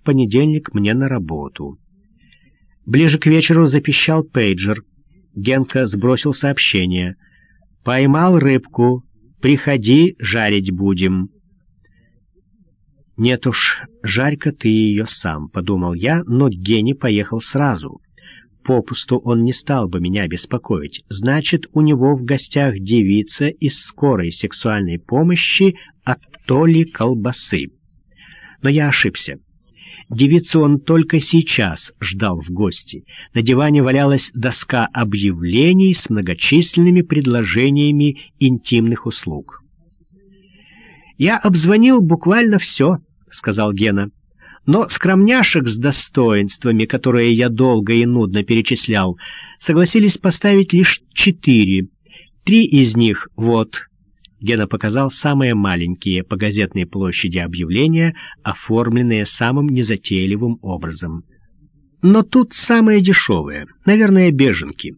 в понедельник мне на работу. Ближе к вечеру запищал пейджер. Генка сбросил сообщение. «Поймал рыбку. Приходи, жарить будем». «Нет уж, жарь-ка ты ее сам», — подумал я, но Гене поехал сразу. Попусту он не стал бы меня беспокоить. Значит, у него в гостях девица из скорой сексуальной помощи от Толи Колбасы. Но я ошибся. Девицу он только сейчас ждал в гости. На диване валялась доска объявлений с многочисленными предложениями интимных услуг. «Я обзвонил буквально все», — сказал Гена. «Но скромняшек с достоинствами, которые я долго и нудно перечислял, согласились поставить лишь четыре. Три из них — вот, Гена показал самые маленькие по газетной площади объявления, оформленные самым незатейливым образом. Но тут самые дешевые, наверное, беженки.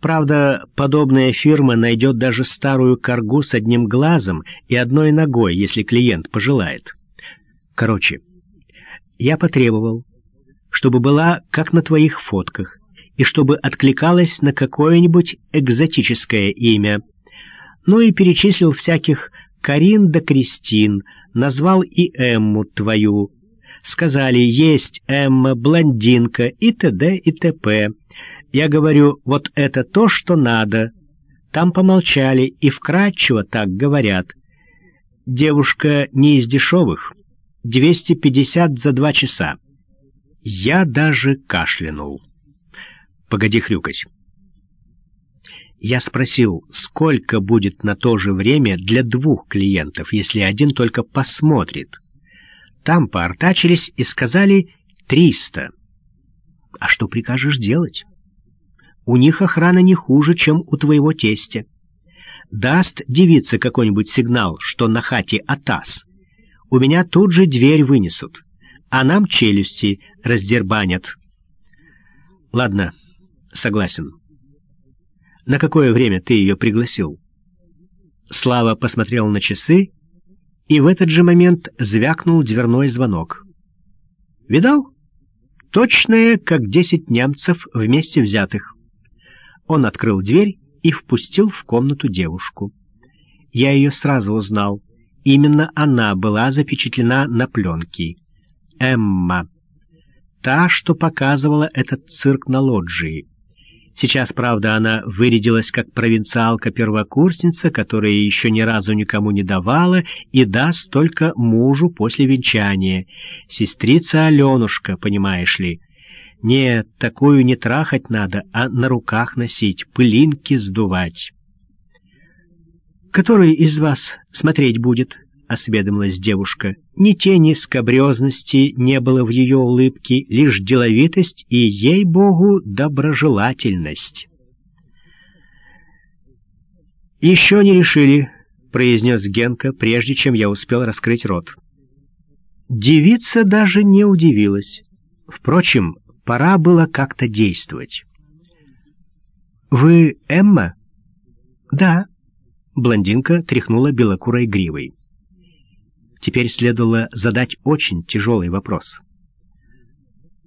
Правда, подобная фирма найдет даже старую коргу с одним глазом и одной ногой, если клиент пожелает. Короче, я потребовал, чтобы была как на твоих фотках, и чтобы откликалась на какое-нибудь экзотическое имя — ну и перечислил всяких Карин да Кристин, назвал и Эмму твою. Сказали, есть Эмма, блондинка и т.д. и т.п. Я говорю, вот это то, что надо. Там помолчали и вкратчиво так говорят. Девушка не из дешевых. 250 за два часа. Я даже кашлянул. Погоди хрюкать. Я спросил, сколько будет на то же время для двух клиентов, если один только посмотрит. Там поортачились и сказали «триста». А что прикажешь делать? У них охрана не хуже, чем у твоего тестя. Даст девица какой-нибудь сигнал, что на хате атас. У меня тут же дверь вынесут, а нам челюсти раздербанят. Ладно, согласен. На какое время ты ее пригласил?» Слава посмотрел на часы, и в этот же момент звякнул дверной звонок. «Видал? Точное, как десять немцев вместе взятых». Он открыл дверь и впустил в комнату девушку. Я ее сразу узнал. Именно она была запечатлена на пленке. Эмма. Та, что показывала этот цирк на лоджии. Сейчас, правда, она вырядилась как провинциалка-первокурсница, которая еще ни разу никому не давала и даст только мужу после венчания. Сестрица Аленушка, понимаешь ли. Нет, такую не трахать надо, а на руках носить, пылинки сдувать. «Который из вас смотреть будет?» — осведомилась девушка. Ни тени скобрезности не было в ее улыбке, лишь деловитость и, ей-богу, доброжелательность. «Еще не решили», — произнес Генка, прежде чем я успел раскрыть рот. Девица даже не удивилась. Впрочем, пора было как-то действовать. «Вы Эмма?» «Да». Блондинка тряхнула белокурой гривой. Теперь следовало задать очень тяжелый вопрос.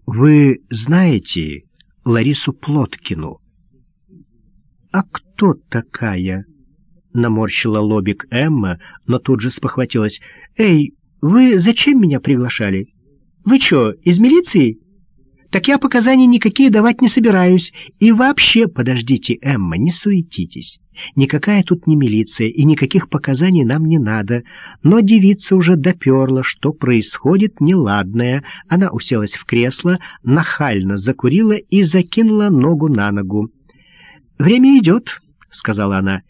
«Вы знаете Ларису Плоткину?» «А кто такая?» — наморщила лобик Эмма, но тут же спохватилась. «Эй, вы зачем меня приглашали? Вы что, из милиции?» «Так я показаний никакие давать не собираюсь. И вообще, подождите, Эмма, не суетитесь. Никакая тут не милиция, и никаких показаний нам не надо. Но девица уже доперла, что происходит неладное. Она уселась в кресло, нахально закурила и закинула ногу на ногу. «Время идет», — сказала она.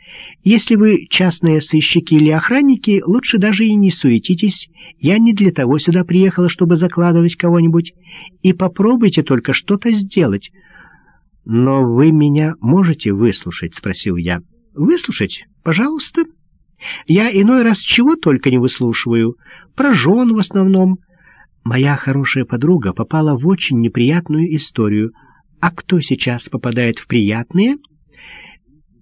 «Если вы частные сыщики или охранники, лучше даже и не суетитесь. Я не для того сюда приехала, чтобы закладывать кого-нибудь. И попробуйте только что-то сделать». «Но вы меня можете выслушать?» — спросил я. Выслушать? Пожалуйста. Я иной раз чего только не выслушиваю. Про жен в основном. Моя хорошая подруга попала в очень неприятную историю. А кто сейчас попадает в приятные?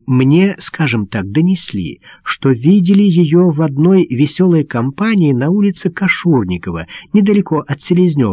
Мне, скажем так, донесли, что видели ее в одной веселой компании на улице Кашурникова, недалеко от Селезнева,